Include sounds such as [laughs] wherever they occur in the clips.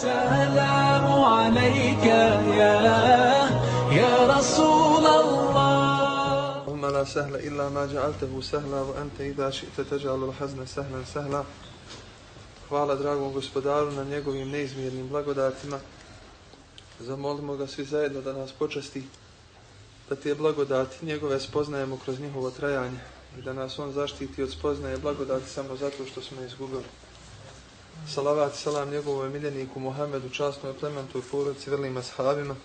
السلام عليك يا يا رسول الله اللهم لا سهل إلا ما جعلته سهلا وأنت إذا شئت تجعل الحزن سهلا سهلا Hvala dragom gospodaru na njegovim neizmjernim blagodatima. Zamolimo ga svi zajedno da nas počasti, da te blagodati njegove spoznajemo kroz njihovo trajanje i da nas on zaštiti od spoznaje blagodati samo zato što smo izgubili. Salavat salam njegovom miljeniku Muhammedu, častnoj plementu i porodci vrlim ashabima.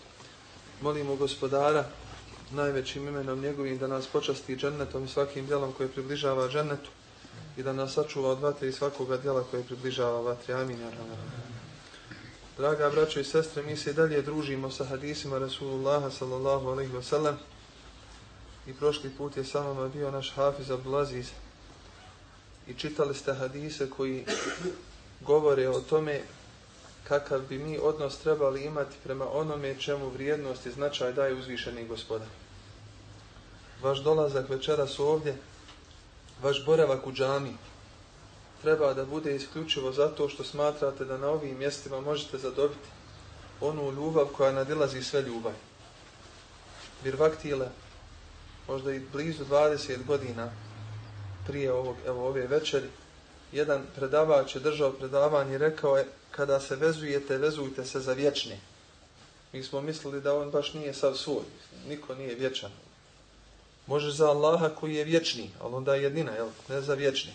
Molimo gospodara najvećim imenom njegovim da nas počasti džennetom i svakim djelom koje približava džennetu i da nas sačuva od vatre i svakoga djela koje približava vatre. Amin. Draga braćo i sestre, mi se dalje družimo sa hadisima Rasulullaha sallallahu alaihi wa sallam i prošli put je sa vama bio naš Hafiz Abdulaziz i čitali ste hadise koji govore o tome kakav bi mi odnos trebali imati prema onome čemu vrijednost i značaj daje uzvišeni gospodar. Vaš dolazak večeras ovdje, vaš boravak u džami, treba da bude isključivo zato što smatrate da na ovim mjestima možete zadobiti onu ljubav koja nadilazi sve ljubav. Birvaktile, možda i blizu 20 godina prije ovog, evo, ove večeri, jedan predavač je držao predavanje i rekao je kada se vezujete, vezujte se za vječne. Mi smo mislili da on baš nije sav svoj, niko nije vječan. Može za Allaha koji je vječni, ali onda je jednina, jel? ne za vječni.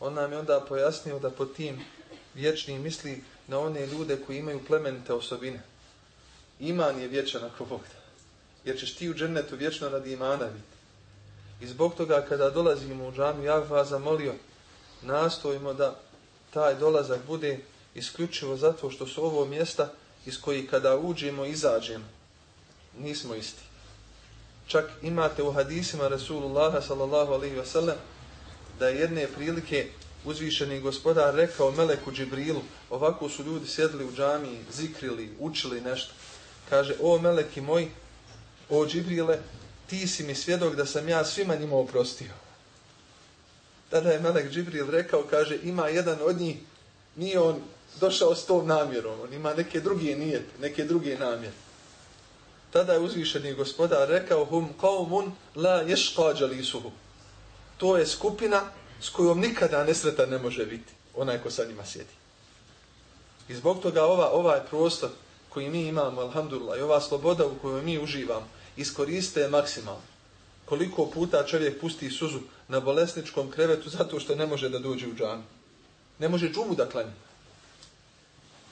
On nam je onda pojasnio da po tim vječni misli na one ljude koji imaju plemenite osobine. Iman je vječan ako Bog da. Jer ćeš ti u džennetu vječno radi imana biti. I zbog toga kada dolazimo u džamiju, ja bih vas zamolio, nastojimo da taj dolazak bude isključivo zato što su ovo mjesta iz koji kada uđemo, izađemo. Nismo isti. Čak imate u hadisima Rasulullaha sallallahu alaihi wasallam da je jedne prilike uzvišeni gospodar rekao Meleku Džibrilu, ovako su ljudi sjedli u džamiji, zikrili, učili nešto. Kaže, o Meleki moj, o Džibrile, ti si mi svjedok da sam ja svima njima oprostio. Tada je Melek Džibril rekao, kaže, ima jedan od njih, nije on došao s tom namjerom, on ima neke druge nijete, neke druge namjere. Tada je uzvišeni gospodar rekao, hum qavmun la yashqa jalisuhu. To je skupina s kojom nikada nesretan ne može biti, onaj ko sa njima sjedi. I zbog toga ova, ovaj prostor koji mi imamo, alhamdulillah, i ova sloboda u kojoj mi uživamo, iskoriste je maksimalno. Koliko puta čovjek pusti suzu na bolesničkom krevetu zato što ne može da dođe u džan. Ne može džumu da klanje.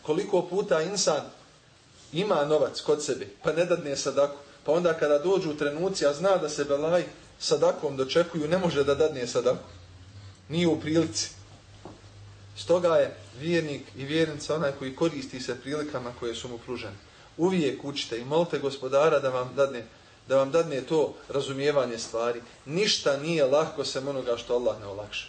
Koliko puta insan ima novac kod sebe, pa ne dadne sadaku, pa onda kada dođu u trenuci, a zna da se belaj sadakom dočekuju, ne može da dadne sadaku. Nije u prilici. Stoga je vjernik i vjernica onaj koji koristi se prilikama koje su mu pružene. Uvijek učite i molite gospodara da vam dadne da vam dadne to razumijevanje stvari. Ništa nije lahko sem onoga što Allah ne olakša.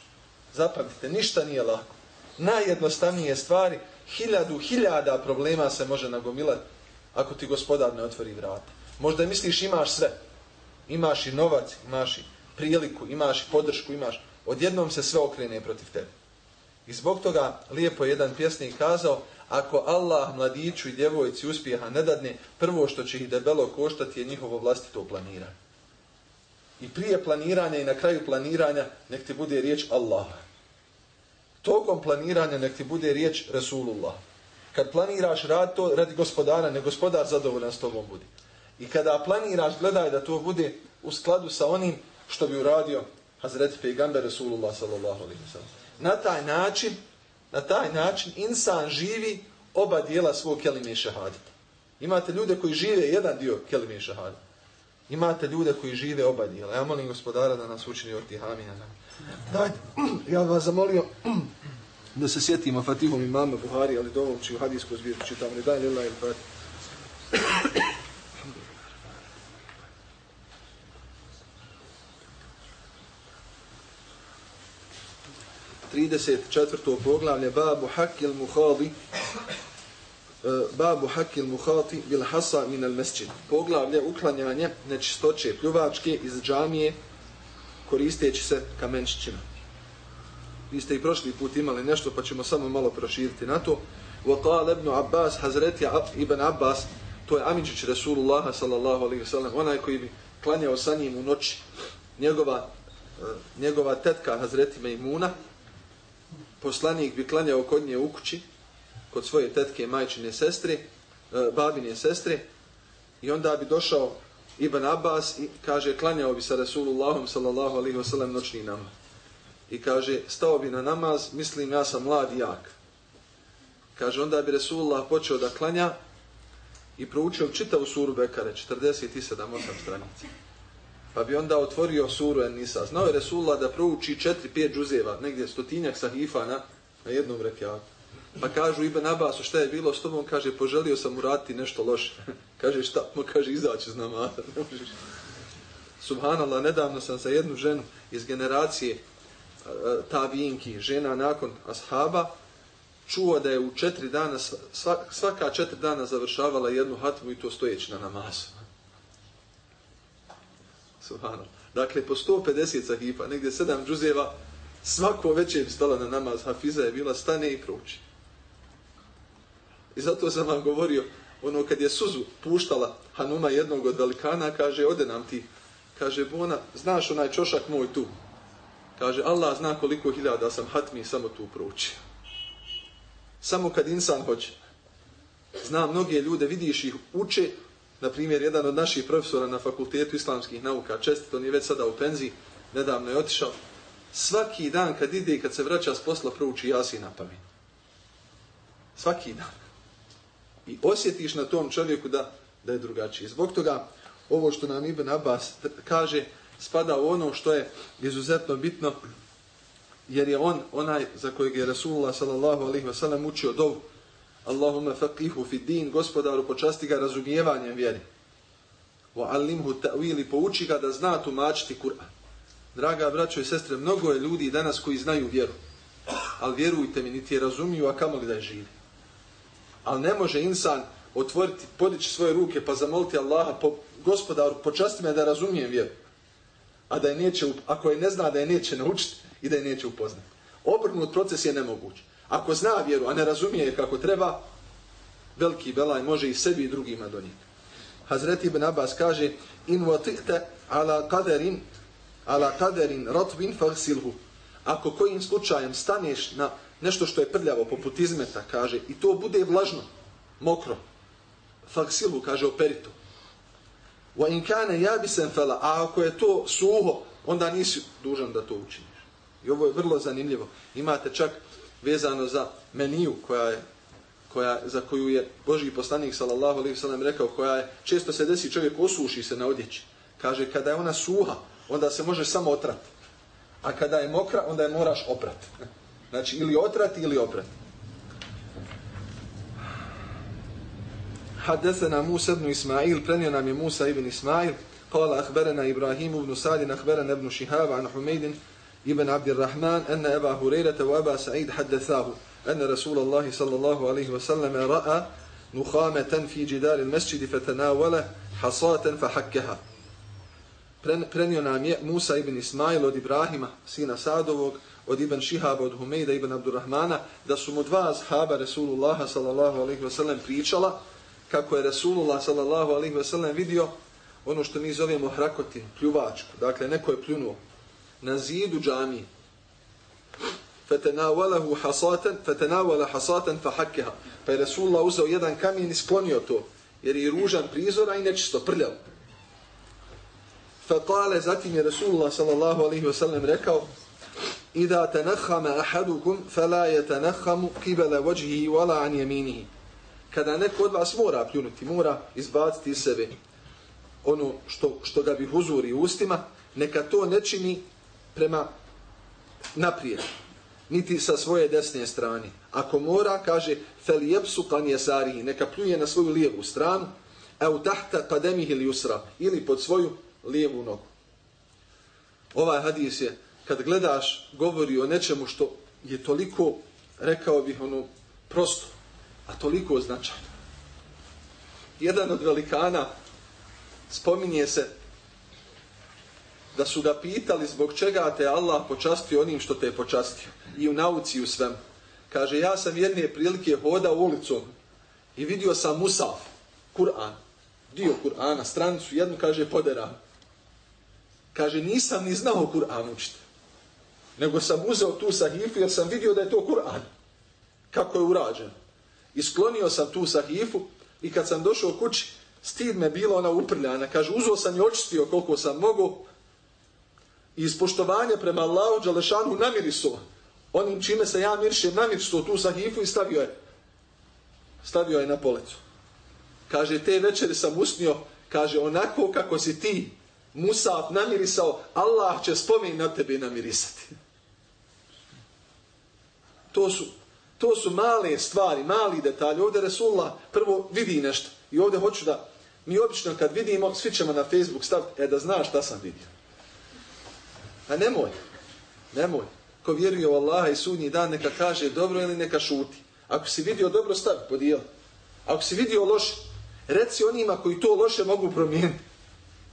Zapamtite, ništa nije lahko. Najjednostavnije stvari, hiljadu, hiljada problema se može nagomilati ako ti gospodar ne otvori vrata. Možda misliš imaš sve. Imaš i novac, imaš i priliku, imaš i podršku, imaš. Odjednom se sve okrene protiv tebe. I zbog toga lijepo jedan pjesnik kazao, ako Allah mladiću i djevojci uspjeha ne dadne, prvo što će ih debelo koštati je njihovo vlastito planiranje. I prije planiranja i na kraju planiranja nek ti bude riječ Allah. Tokom planiranja nek ti bude riječ Rasulullah. Kad planiraš rad to radi gospodara, ne gospodar zadovoljan s tobom budi. I kada planiraš, gledaj da to bude u skladu sa onim što bi uradio Hazreti Pejgamber Rasulullah sallallahu alaihi wa sallam. Na taj način na taj način insan živi oba dijela svog kelime šahadita. Imate ljude koji žive jedan dio kelime šahadita. Imate ljude koji žive oba dijela. Ja molim gospodara da nas učini od tih amina. Dajte, ja vas zamolio da se sjetimo Fatihom imama Buhari, ali dovolči u hadijsku zbirku čitam. Ne daj lila ili Fatih. 34. poglavlje babu hakil muhadi e, babu hakil muhati bil hasa min al mesčin poglavlje uklanjanje nečistoće pljuvačke iz džamije koristeći se kamenčićima. Vi ste i prošli put imali nešto pa ćemo samo malo proširiti na to. Wa qala ibn Abbas Hazreti ibn Abbas to je Amidžić Rasulullah sallallahu alaihi wa sallam onaj koji bi klanjao sa njim u noći. Njegova e, njegova tetka Hazreti Mejmuna poslanik bi klanjao kod nje u kući kod svoje tetke majčine sestre e, babine sestre i onda bi došao Ibn Abbas i kaže klanjao bi sa Rasulullahom sallallahu alaihi wasallam noćni namaz. I kaže stao bi na namaz mislim ja sam mlad i jak. Kaže onda bi Resulullah počeo da klanja i proučio čitavu suru Bekare 47-8 stranica pa bi onda otvorio suru En Nisa znao je Resulullah da prouči 4-5 džuzeva negdje stotinjak sahifa na, na jednom rekiatu. Pa kažu Ibn Abbasu šta je bilo s tobom? Kaže poželio sam urati nešto loše. [laughs] Kaže šta? Mu kaže izaći iz namaza. [laughs] Subhanallah, nedavno sam sa jednu ženu iz generacije e, ta žena nakon ashaba, čuo da je u četiri dana, svaka četiri dana završavala jednu hatmu i to stojeći na namazu. Subhano. Dakle, po 150 sahifa, negdje sedam džuzeva, svako večer je stala na namaz, hafiza je bila, stane i prouči. I zato sam vam govorio, ono kad je suzu puštala Hanuma jednog od velikana, kaže, ode nam ti, kaže, Bona, znaš onaj čošak moj tu, Kaže, Allah zna koliko hiljada sam hatmi samo tu proučio. Samo kad insan hoće. Zna mnoge ljude, vidiš ih uče, na primjer, jedan od naših profesora na fakultetu islamskih nauka, čestit, on je već sada u penziji, nedavno je otišao, svaki dan kad ide i kad se vraća s posla, prouči jasi na pamet. Svaki dan. I osjetiš na tom čovjeku da, da je drugačiji. Zbog toga, ovo što nam Ibn Abbas kaže, spada u ono što je izuzetno bitno, jer je on onaj za kojeg je Rasulullah sallallahu alaihi wasallam učio dovu. Allahumma faqihu fi din, gospodaru počasti ga razumijevanjem vjeri. Wa allimhu ta'wili, pouči ga da zna tumačiti Kur'an. Draga braćo i sestre, mnogo je ljudi danas koji znaju vjeru. Ali vjerujte mi, niti je razumiju, a kamo gdje živi. Ali ne može insan otvoriti, podići svoje ruke pa zamoliti Allaha, po, gospodaru, počasti me da razumijem vjeru a da je neće, ako je ne zna da je neće naučiti i da je neće upoznati. Obrnut proces je nemoguć. Ako zna vjeru, a ne razumije je kako treba, veliki belaj može i sebi i drugima donijeti. Hazreti ibn Abbas kaže in vatihte ala kaderin ala kaderin rotbin faghsilhu. Ako kojim slučajem staneš na nešto što je prljavo poput izmeta, kaže, i to bude vlažno, mokro, faghsilhu kaže, operito. Wa in kana yabisan fala, a ako je to suho, onda nisi dužan da to učiniš. I ovo je vrlo zanimljivo. Imate čak vezano za meniju koja je koja za koju je Božji poslanik sallallahu alejhi ve sellem rekao koja je često se desi čovjek osuši se na odjeći. Kaže kada je ona suha, onda se može samo otrati. A kada je mokra, onda je moraš oprati. [laughs] Znači ili otrati ili oprati. حدثنا موسى بن إسماعيل برنينا من موسى بن إسماعيل قال أخبرنا إبراهيم بن سعد أخبرنا ابن شهاب عن حميد ibn Abdirrahman anna Eba Hureyreta wa Eba Sa'id haddathahu anna Rasulallahi sallallahu alaihi wa sallame ra'a nukhameten fi jidaril mesjidi fatanawala hasaten fahakkeha prenio nam je Musa ibn Ismail od Ibrahima sina Sadovog od ibn Šihaba od Humejda ibn Abdurrahmana da su mu dva zhaba Rasulullah sallallahu alaihi wa sallam pričala kako je Rasulullah sallallahu alaihi wa sallam vidio ono što mi zovemo hrakoti, pljuvačku. Dakle neko je pljunuo na zidu džamije. Fatenawalahu hasatan, fatenawala hasatan fahakkeha. Pa je Rasulullah uzeo jedan kamen i sklonio to, jer je ružan prizora i nečisto prljav. Fatale, zatim je Rasulullah sallallahu alaihi wasallam rekao, Ida tanahama ahadukum, fala je tanahamu kibala vajhihi wala an jeminihi kada neko od vas mora pljunuti, mora izbaciti iz sebe ono što, što ga bi huzuri ustima, neka to ne čini prema naprijed, niti sa svoje desne strane. Ako mora, kaže, fel jepsu kan jesarihi, neka pljuje na svoju lijevu stranu, a u tahta kademih ili usra, ili pod svoju lijevu nogu. Ovaj hadis je, kad gledaš, govori o nečemu što je toliko, rekao bih, ono, prosto, a toliko značajno. Jedan od velikana spominje se da su ga pitali zbog čega te Allah počastio onim što te je počastio. I u nauci i u svem. Kaže, ja sam jedne prilike hoda ulicom i vidio sam Musaf, Kur'an, dio Kur'ana, stranicu jednu, kaže, podera. Kaže, nisam ni znao Kur'an učiti. Nego sam uzeo tu sahifu jer sam vidio da je to Kur'an. Kako je urađen. Isklonio sam tu sahifu i kad sam došao kući, stid me bilo ona uprljana. Kaže, uzeo sam i očistio koliko sam mogu i ispoštovanja prema Allahu Đalešanu namiriso. Onim čime se ja miršem namiriso tu sahifu i stavio je. Stavio je na polecu. Kaže, te večeri sam usnio, kaže, onako kako si ti, Musaf, namirisao, Allah će spomen na tebe namirisati. To su, to su male stvari, mali detalji. Ovdje Resulullah prvo vidi nešto. I ovdje hoću da, mi obično kad vidimo, svi ćemo na Facebook staviti, e da znaš šta sam vidio. A nemoj, nemoj. Ko vjeruje u Allaha i sudnji dan, neka kaže dobro ili neka šuti. Ako si vidio dobro, stavi, podijel. Ako si vidio loše, reci onima koji to loše mogu promijeniti.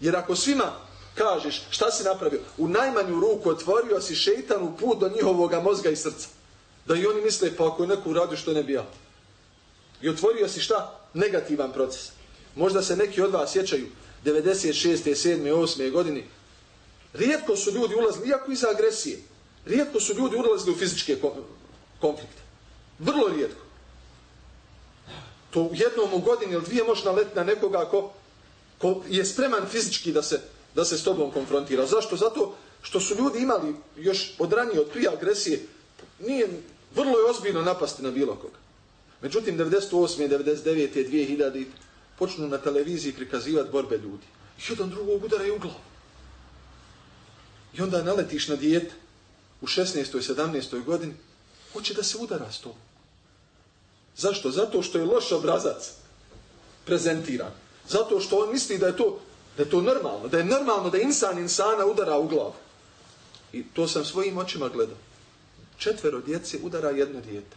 Jer ako svima kažeš šta si napravio, u najmanju ruku otvorio si šeitanu put do njihovog mozga i srca. Da i oni misle, pa ako je neko uradio što ne bi ja. I otvorio si šta? Negativan proces. Možda se neki od vas sjećaju 96. 7. 8. godini. Rijetko su ljudi ulazili, iako iza agresije, rijetko su ljudi ulazili u fizičke konflikte. Vrlo rijetko. To u jednom u godini ili dvije možeš naleti na nekoga ko, ko je spreman fizički da se, da se s tobom konfrontira. Zašto? Zato što su ljudi imali još od ranije, od prije agresije, nije, vrlo je ozbiljno napasti na bilo koga. Međutim, 98. 99. 2000. počnu na televiziji prikazivati borbe ljudi. Jedan drugog udara je u glavu. I onda naletiš na dijete u 16. 17. godini, hoće da se udara s tobom. Zašto? Zato što je loš obrazac prezentiran. Zato što on misli da je to, da je to normalno. Da je normalno da insan insana udara u glavu. I to sam svojim očima gledao. Četvero djece udara jedno dijete.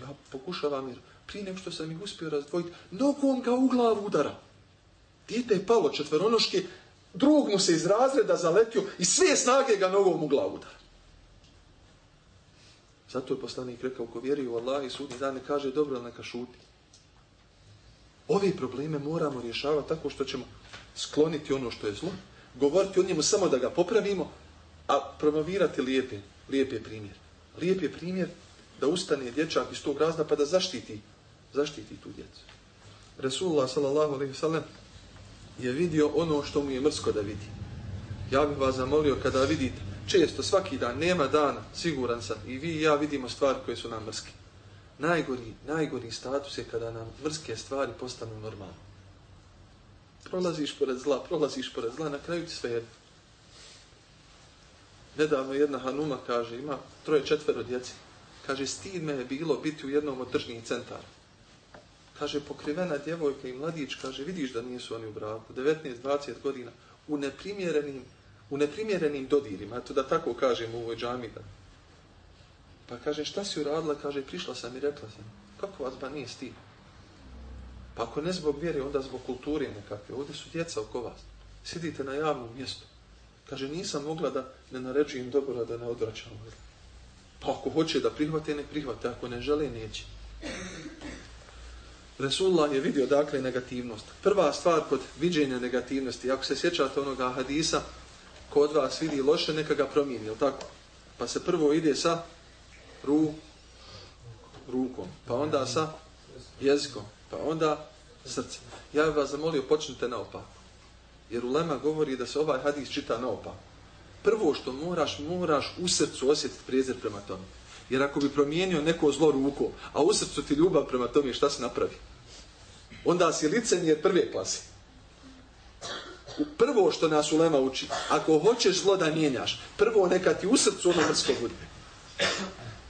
Ja pokušavam jer prije nego što sam ih uspio razdvojiti, nogom ga u glavu udara. Dijete je palo četveronoške, drug mu se iz razreda zaletio i sve snage ga nogom u glavu udara. Zato je poslanik rekao, ko vjeri u Allah i sudni dan ne kaže dobro, neka šuti. Ove probleme moramo rješavati tako što ćemo skloniti ono što je zlo, govoriti o njemu samo da ga popravimo, a promovirati lijepe, lijepe primjer. Lijep je primjer da ustane dječak iz tog razda pa da zaštiti, zaštiti tu djecu. Resulullah sallallahu alaihi sallam je vidio ono što mu je mrsko da vidi. Ja bih vas zamolio kada vidite često, svaki dan, nema dana, siguran sam, i vi i ja vidimo stvari koje su nam mrske. Najgori, najgori status je kada nam mrske stvari postanu normalne. Prolaziš pored zla, prolaziš pored zla, na kraju ti sve jedno. Nedavno jedna Hanuma kaže, ima troje četvero djeci. Kaže, stid me je bilo biti u jednom od tržnih centara. Kaže, pokrivena djevojka i mladić, kaže, vidiš da nisu oni u braku, 19-20 godina, u neprimjerenim u neprimjerenim dodirima, to da tako kažem u ovoj džami. Da. Pa kaže, šta si uradila? Kaže, prišla sam i rekla sam, kako vas ba nije stih? Pa ako ne zbog vjere, onda zbog kulture nekakve. Ovdje su djeca oko vas. Sidite na javnom mjestu. Kaže, nisam mogla da ne naređujem dobro, da ne odvraćam. Pa ako hoće da prihvate, ne prihvate. Ako ne žele, neće. Resulullah je vidio dakle negativnost. Prva stvar kod viđenja negativnosti, ako se sjećate onoga hadisa, ko od vas vidi loše, neka ga promijeni, jel tako? Pa se prvo ide sa ru, rukom, pa onda sa jezikom, pa onda srcem. Ja bih vas zamolio, počnite naopako. Jer Ulema govori da se ovaj hadis čita naopako. Prvo što moraš, moraš u srcu osjetiti prijezir prema tome. Jer ako bi promijenio neko zlo ruko, a u srcu ti ljubav prema tome, šta se napravi? Onda si licenjer prve klase prvo što nas ulema uči, ako hoćeš zlo da mijenjaš, prvo neka ti u srcu ono mrsko bude.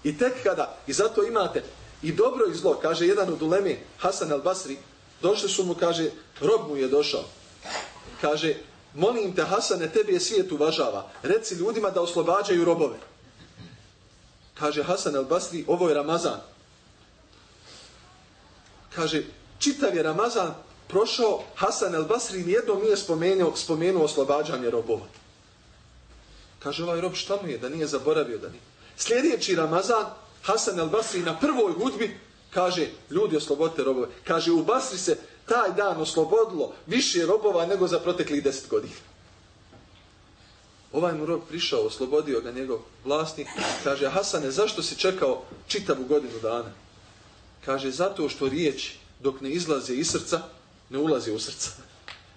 I tek kada, i zato imate i dobro i zlo, kaže jedan od uleme, Hasan al-Basri, došli su mu, kaže, rob mu je došao. Kaže, molim te Hasane, tebi je svijet uvažava. Reci ljudima da oslobađaju robove. Kaže Hasan al-Basri, ovo je Ramazan. Kaže, čitav je Ramazan, prošao Hasan el Basri nijednom nije spomenuo, spomenuo oslobađanje robova. Kaže ovaj rob šta mu je da nije zaboravio da nije. Sljedeći Ramazan Hasan el Basri na prvoj hudbi kaže, ljudi oslobodite robove. Kaže, u Basri se taj dan oslobodilo više robova nego za proteklih deset godina. Ovaj mu rob prišao, oslobodio ga njegov vlasnik. Kaže, Hasane, zašto si čekao čitavu godinu dana? Kaže, zato što riječi dok ne izlaze iz srca, ne ulaze u srca. [laughs]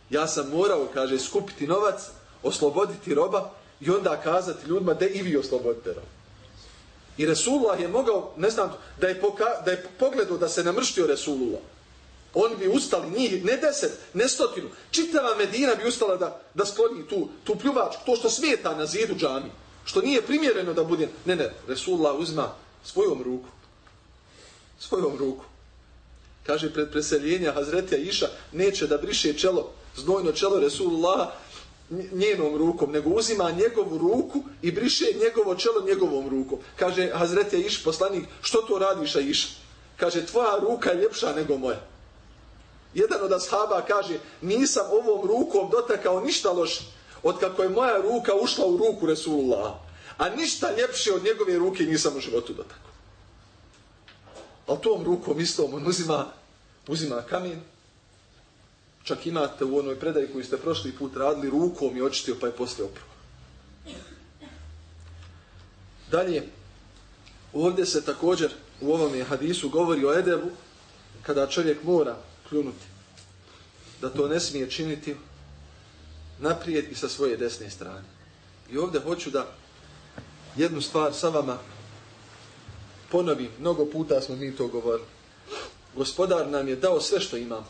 Ja sam morao, kaže, skupiti novac, osloboditi roba i onda kazati ljudima da i vi oslobodite roba. I Resulullah je mogao, ne znam, da je, poka, da je pogledao da se namrštio Resulullah. Oni bi ustali, njih, ne deset, ne stotinu. Čitava Medina bi ustala da, da skloni tu, tu pljuvačku, to što svijeta na zidu džami. Što nije primjereno da bude. Ne, ne, Resulullah uzma svojom ruku. Svojom ruku. Kaže, pred preseljenja Hazretija Iša neće da briše čelo, znojno čelo Resulullah njenom rukom, nego uzima njegovu ruku i briše njegovo čelo njegovom rukom. Kaže, Hazretija Iš, poslanik, što to radiš, Iša? Kaže, tvoja ruka je ljepša nego moja. Jedan od ashaba kaže, nisam ovom rukom dotakao ništa loše, od kako je moja ruka ušla u ruku Resulullah. A ništa ljepše od njegove ruke nisam u životu dotakao. Ali tom rukom istom on uzima, uzima kamen. Čak imate u onoj predaji koju ste prošli put radili, rukom i očitio pa je poslije opravo. Dalje, ovdje se također u ovom hadisu govori o edebu, kada čovjek mora pljunuti. Da to ne smije činiti naprijed i sa svoje desne strane. I ovdje hoću da jednu stvar sa vama ponovim. Mnogo puta smo mi to govorili. Gospodar nam je dao sve što imamo.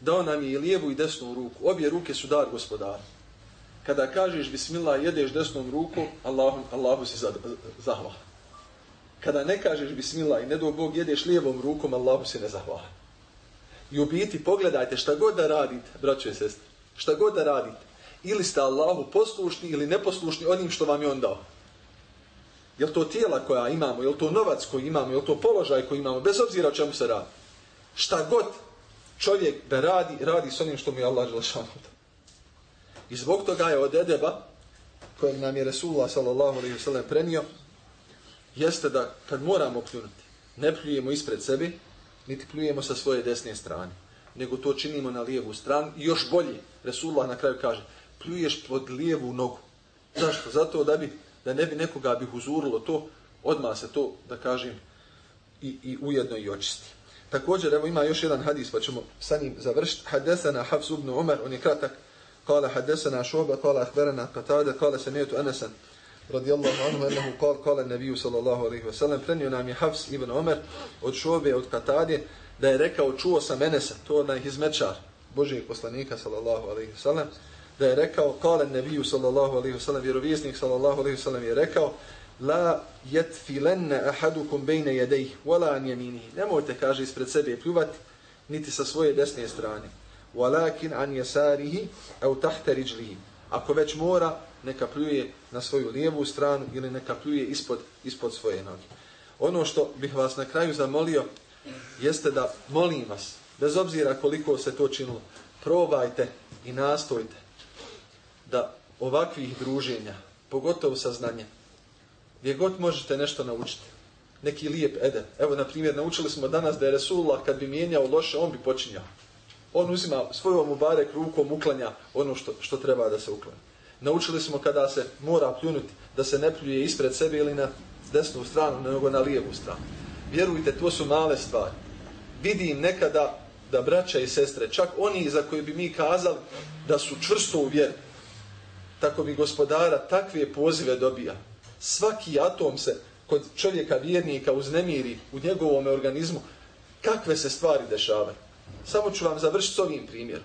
Dao nam je i lijevu i desnu ruku. Obje ruke su dar gospodara. Kada kažeš bismillah jedeš desnom ruku, Allahu, Allahu si zahvala. Kada ne kažeš bismillah i ne do Bog jedeš lijevom rukom, Allahu si ne zahvala. I u biti pogledajte šta god da radite, braćo i sestre, šta god da radite, ili ste Allahu poslušni ili neposlušni onim što vam je on dao. Je to tijela koja imamo, je to novac koji imamo, je to položaj koji imamo, bez obzira o čemu se radi. Šta god čovjek da radi, radi s onim što mu je Allah želešano I zbog toga je od edeba, kojeg nam je Resulullah sallallahu prenio, jeste da kad moramo pljunuti, ne pljujemo ispred sebi, niti pljujemo sa svoje desne strane, nego to činimo na lijevu stranu i još bolje, Resulullah na kraju kaže, pljuješ pod lijevu nogu. Zašto? Zato da bi da ne bi nekoga bi huzurilo to, odma se to, da kažem, i, i ujedno i očisti. Također, evo ima još jedan hadis, pa ćemo sa njim završiti. Hadesana Hafs ibn Umar, on je kratak, kala hadesana šoba, kala ahberana qatada, kala samijetu Anasan, radijallahu anhu, ennehu kal, kale nebiju sallallahu alaihi wasallam, prenio nam je Hafs ibn Omer od šobe, od Katadje da je rekao, čuo sam Enesa, to na izmečar Božijeg poslanika sallallahu alaihi wasallam, da je rekao, kala nebiju sallallahu alaihi wasallam, vjerovijesnik sallallahu alaihi wasallam je rekao, la yatfilanna ahadukum bayna yadayhi wala an yaminihi nemojte kaže ispred sebe pljuvati niti sa svoje desne strane. Walakin an yasarihi aw tahta rijlihi ako već mora neka pljuje na svoju lijevu stranu ili neka pljuje ispod ispod svoje noge ono što bih vas na kraju zamolio jeste da molim vas bez obzira koliko se to činilo probajte i nastojte da ovakvih druženja pogotovo sa znanjem gdje god možete nešto naučiti. Neki lijep eden. Evo, na primjer, naučili smo danas da je Resulullah kad bi mijenjao loše, on bi počinjao. On uzima svojom mubarek rukom uklanja ono što, što treba da se uklanja. Naučili smo kada se mora pljunuti, da se ne pljuje ispred sebe ili na desnu stranu, nego na lijevu stranu. Vjerujte, to su male stvari. Vidim nekada da braća i sestre, čak oni za koje bi mi kazali da su čvrsto u vjeru, tako bi gospodara takve pozive dobija svaki atom se kod čovjeka vjernika uznemiri u njegovom organizmu, kakve se stvari dešavaju. Samo ću vam završiti s ovim primjerom.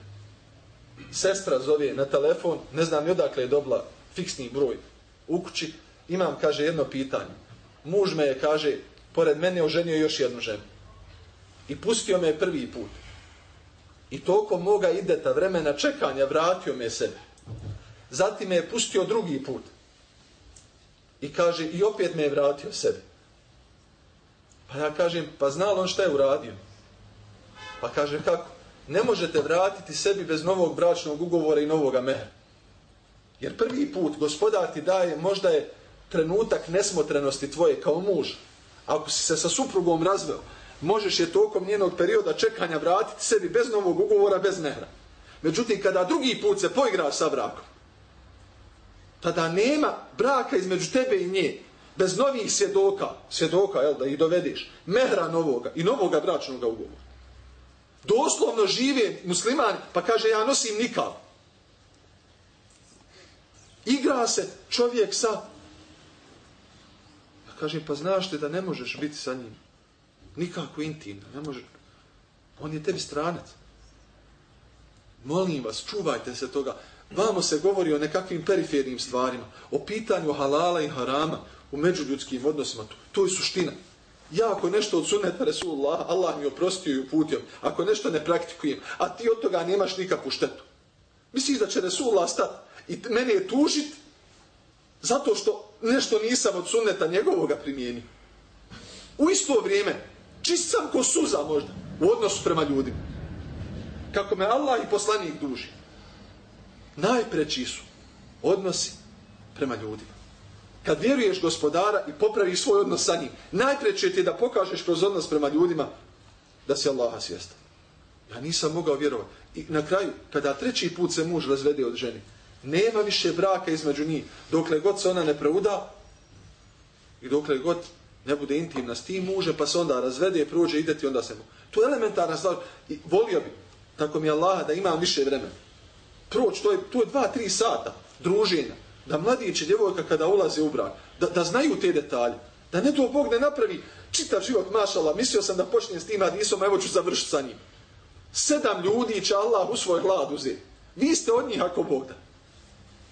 Sestra zove na telefon, ne znam ni odakle je dobila fiksni broj u kući, imam, kaže, jedno pitanje. Muž me je, kaže, pored mene oženio još jednu ženu. I pustio me prvi put. I toliko moga ideta vremena čekanja vratio me sebe. Zatim me je pustio drugi put. I kaže, i opet me je vratio sebi. Pa ja kažem, pa znal on šta je uradio? Pa kaže, kako? Ne možete vratiti sebi bez novog bračnog ugovora i novog mehra. Jer prvi put gospodar ti daje, možda je trenutak nesmotrenosti tvoje kao muž. Ako si se sa suprugom razveo, možeš je tokom njenog perioda čekanja vratiti sebi bez novog ugovora, bez mehra. Međutim, kada drugi put se poigraš sa brakom, tada nema braka između tebe i nje, bez novih svjedoka, svjedoka, jel, da ih dovediš, mehra novoga i novoga bračnog ugovora. Doslovno žive musliman, pa kaže, ja nosim nikav. Igra se čovjek sa... Ja kažem, pa znaš te da ne možeš biti sa njim. Nikako intimno, ne može. On je tebi stranac. Molim vas, čuvajte se toga. Vamo se govori o nekakvim perifernim stvarima, o pitanju halala i harama u međuljudskim odnosima. To je suština. Ja ako nešto od sunneta Resulullah, Allah mi oprostio i uputio, ako nešto ne praktikujem, a ti od toga nemaš nikakvu štetu. Misliš da će Resulullah stati i mene je tužit zato što nešto nisam od sunneta njegovoga primijenio. U isto vrijeme, čist sam ko suza možda, u odnosu prema ljudima. Kako me Allah i poslanik duži. Najpreći su odnosi prema ljudima. Kad vjeruješ gospodara i popraviš svoj odnos sa njim, najpreće ti da pokažeš kroz odnos prema ljudima da si Allaha svjestan. Ja nisam mogao vjerovati. I na kraju, kada treći put se muž razvede od ženi, nema više braka između njih, dokle god se ona ne preuda i dokle god ne bude intimna s tim mužem, pa se onda razvede, prođe, ide ti, onda se mu. To je elementarna stvar. I volio bi, tako mi Allaha, da imam više vremena. Proć, to je, to je dva, tri sata druženja. Da mladić i djevojka kada ulaze u brak, da, da znaju te detalje. Da ne to Bog ne napravi čitav život mašala. Mislio sam da počnem s tim hadisom, evo ću završiti sa njim. Sedam ljudi će Allah u svoj hlad uzeti. Vi ste od njih ako Bog da.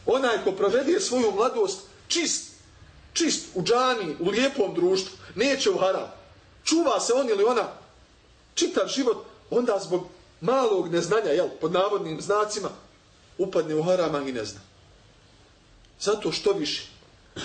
Onaj ko provede svoju mladost čist, čist u džani, u lijepom društvu, neće u haram. Čuva se on ili ona čitav život, onda zbog malog neznanja, jel, pod navodnim znacima, upadne u haram, i ne zna. Zato što više,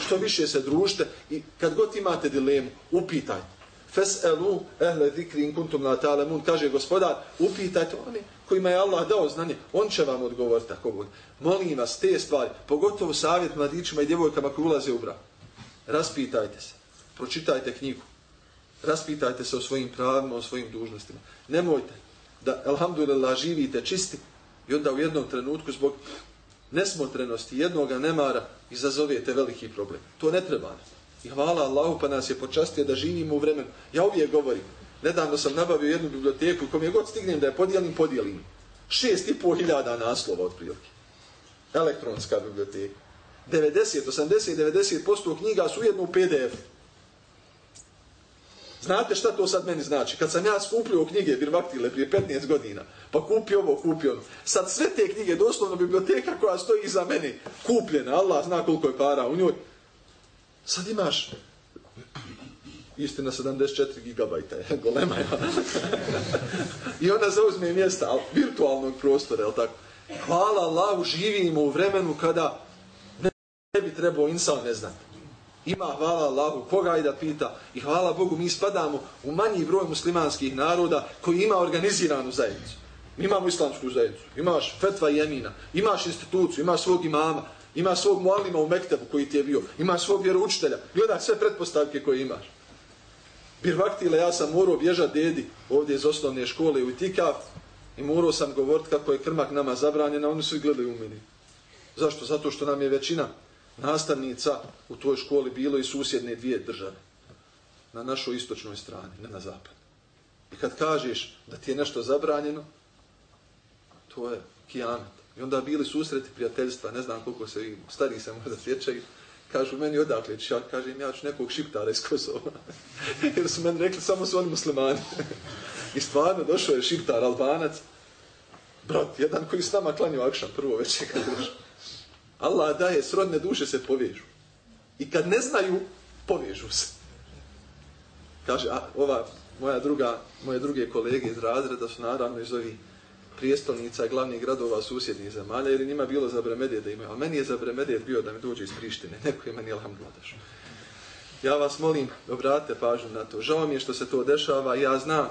što više se družite i kad god imate dilemu, upitajte. Fes'elu ehle zikri kuntum la ta'lamun kaže gospodar, upitajte oni kojima je Allah dao znanje, on će vam odgovoriti tako god. Molim vas te stvari, pogotovo savjet mladićima i djevojkama koji ulaze u brak. Raspitajte se, pročitajte knjigu, raspitajte se o svojim pravima, o svojim dužnostima. Nemojte da, alhamdulillah, živite čisti i onda u jednom trenutku zbog nesmotrenosti jednoga nemara izazovijete veliki problem. To ne treba nam. I hvala Allahu pa nas je počastio da živimo u vremenu. Ja uvijek govorim, nedavno sam nabavio jednu biblioteku, kom je god stignem da je podijelim, podijelim. Šest i pol hiljada naslova od prilike. Elektronska biblioteka. 90, 80, 90% knjiga su ujedno u PDF. Znate šta to sad meni znači? Kad sam ja skupljio knjige Birvaktile prije 15 godina, pa kupio ovo, kupio ono. Sad sve te knjige, doslovno biblioteka koja stoji iza mene, kupljena, Allah zna koliko je para u njoj, Sad imaš istina 74 gigabajta je, [laughs] golema je. I ona zauzme mjesta, ali virtualnog prostora, je tako? Hvala Allahu, živimo u vremenu kada ne bi trebao insan ne znati. Ima hvala Allahu, koga i da pita. I hvala Bogu, mi spadamo u manji broj muslimanskih naroda koji ima organiziranu zajednicu. Mi imamo islamsku zajednicu, imaš fetva i jemina, imaš instituciju, imaš svog imama, imaš svog mualima u Mektebu koji ti je bio. imaš svog vjeroučitelja. Gledaj sve pretpostavke koje imaš. Birvaktile, ja sam morao bježat dedi ovdje iz osnovne škole u Itikaf i morao sam govoriti kako je krmak nama zabranjena, oni svi gledaju u meni. Zašto? Zato što nam je većina nastavnica u toj školi bilo i susjedne dvije države. Na našoj istočnoj strani, ne na zapad. I kad kažeš da ti je nešto zabranjeno, to je kijamet. I onda bili susreti prijateljstva, ne znam koliko se i stari se možda sjećaju, kažu meni odakle ću, ja kažem ja ću nekog šiptara iz Kosova. [laughs] Jer su meni rekli samo su oni muslimani. [laughs] I stvarno došao je šiptar, albanac, brat, jedan koji s nama klanio akšan, prvo večer kad došao. Allah daje, srodne duše se povežu. I kad ne znaju, povežu se. Kaže, a ova moja druga, moje druge kolege iz razreda su naravno iz ovih prijestolnica glavnih gradova susjednih zemalja, jer njima bilo za Bremedije da imaju. A meni je za Bremedije bio da mi dođe iz Prištine. [laughs] Neko je meni alhamdulillah. Ja vas molim, obratite pažnju na to. Žao mi je što se to dešava. Ja znam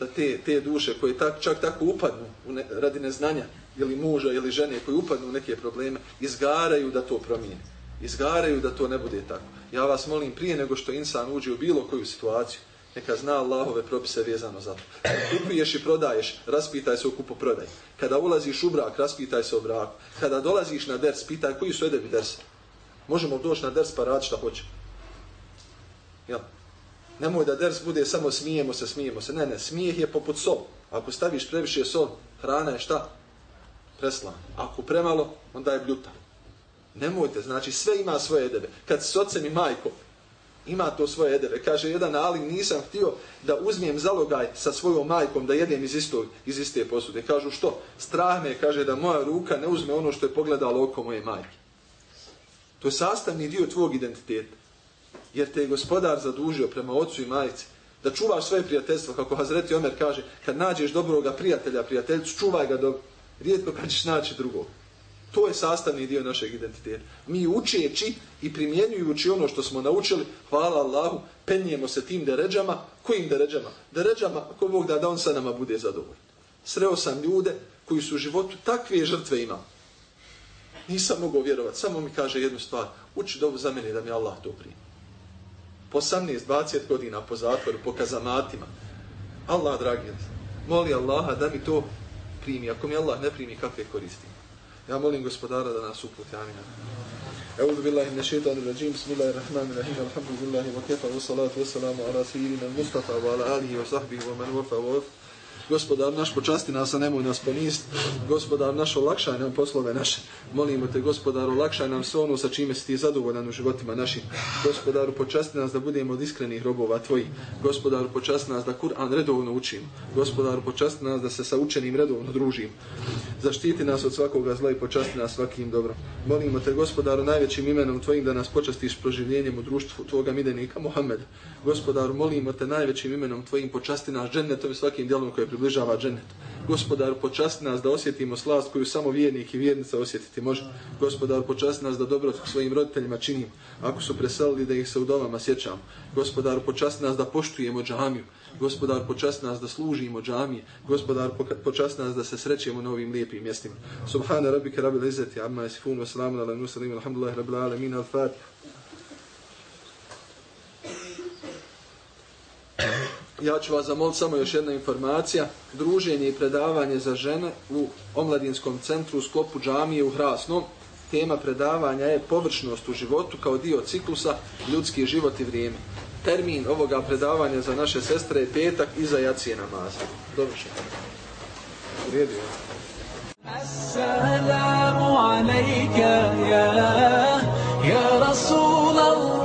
da te, te duše koje tak, čak tako upadnu u ne, radi neznanja ili muža ili žene koji upadnu u neke probleme, izgaraju da to promijene. izgaraju da to ne bude tako. Ja vas molim prije nego što insan uđe u bilo koju situaciju, neka zna Allahove propise vezano za to. Kada kupuješ i prodaješ, raspitaj se o kupu prodaj. Kada ulaziš u brak, raspitaj se o braku. Kada dolaziš na ders, pitaj koji su edebi dersa. Možemo doći na ders pa raditi šta hoće. Ja. Nemoj da ders bude samo smijemo se, smijemo se. Ne, ne, smijeh je poput sol. Ako staviš previše sol, hrana je šta? Presla. Ako premalo, onda je bljuta. Nemojte, znači sve ima svoje edebe. Kad s ocem i majkom, ima to svoje edebe. Kaže jedan ali nisam htio da uzmijem zalogaj sa svojom majkom da jedem iz, istog, iz iste posude. Kažu što? Strah me kaže da moja ruka ne uzme ono što je pogledalo oko moje majke. To je sastavni dio tvog identiteta. Jer te je gospodar zadužio prema ocu i majici da čuvaš svoje prijateljstvo, kako Hazreti Omer kaže, kad nađeš dobroga prijatelja, prijateljicu, čuvaj ga dobro. Rijetko kad ćeš naći drugog. To je sastavni dio našeg identiteta. Mi učeći i primjenjujući ono što smo naučili, hvala Allahu, penjemo se tim deređama. Kojim deređama? Deređama ako Bog da, da on sa nama bude zadovoljan. Sreo sam ljude koji su u životu takve žrtve imali. Nisam mogao vjerovati. Samo mi kaže jednu stvar. Uči dobu za mene da mi Allah to primi. Po 18-20 godina po zatvoru, po kazamatima. Allah, dragi, moli Allaha da mi to primi. Ako mi Allah ne primi, kakve koristi? Ja molim gospodara da nas uputi. Amin. أعوذ بالله من الشيطان الرجيم بسم الله الرحمن الرحيم الحمد لله وكفى والصلاة والسلام على سيدنا المصطفى وعلى آله وصحبه ومن وفى ووفى Gospodar naš počasti nas, a nemoj nas ponist. Gospodar naš olakšaj nam poslove naše. Molimo te, gospodar, olakšaj nam sve ono sa čime si ti zadovoljan u životima našim. Gospodaru, počasti nas da budemo od iskrenih robova tvoji. Gospodaru, počasti nas da Kur'an redovno učimo. Gospodaru, počasti nas da se sa učenim redovno družimo. Zaštiti nas od svakoga zla i počasti nas svakim dobrom. Molimo te, gospodaru, najvećim imenom tvojim da nas počastiš proživljenjem u društvu tvoga midenika Muhammed. Gospodaru, molimo te najvećim imenom tvojim počasti nas džennetom i svakim djelom koje približava džennetu. Gospodaru, počasti nas da osjetimo slast koju samo vjernik i vjernica osjetiti može. Gospodaru, počasti nas da dobro svojim roditeljima činimo. Ako su preselili, da ih se u domama sjećamo. Gospodaru, počasti nas da poštujemo džamiju. Gospodar, počasti nas da služimo džamije. Gospodar, počasti nas da se srećemo na ovim lijepim mjestima. Subhana rabbika rabbil izzati amma yasifun wa salamun ala al-mursalin alhamdulillahi rabbil alamin al-fatiha. Ja ću vas zamoliti samo još jedna informacija. Druženje i predavanje za žene u omladinskom centru u sklopu džamije u Hrasnom. Tema predavanja je površnost u životu kao dio ciklusa ljudski život i vrijeme. Termin ovoga predavanja za naše sestre je petak iza jacije namaza. Dobro što. Assalamu alaikum ya, ya Rasulallah.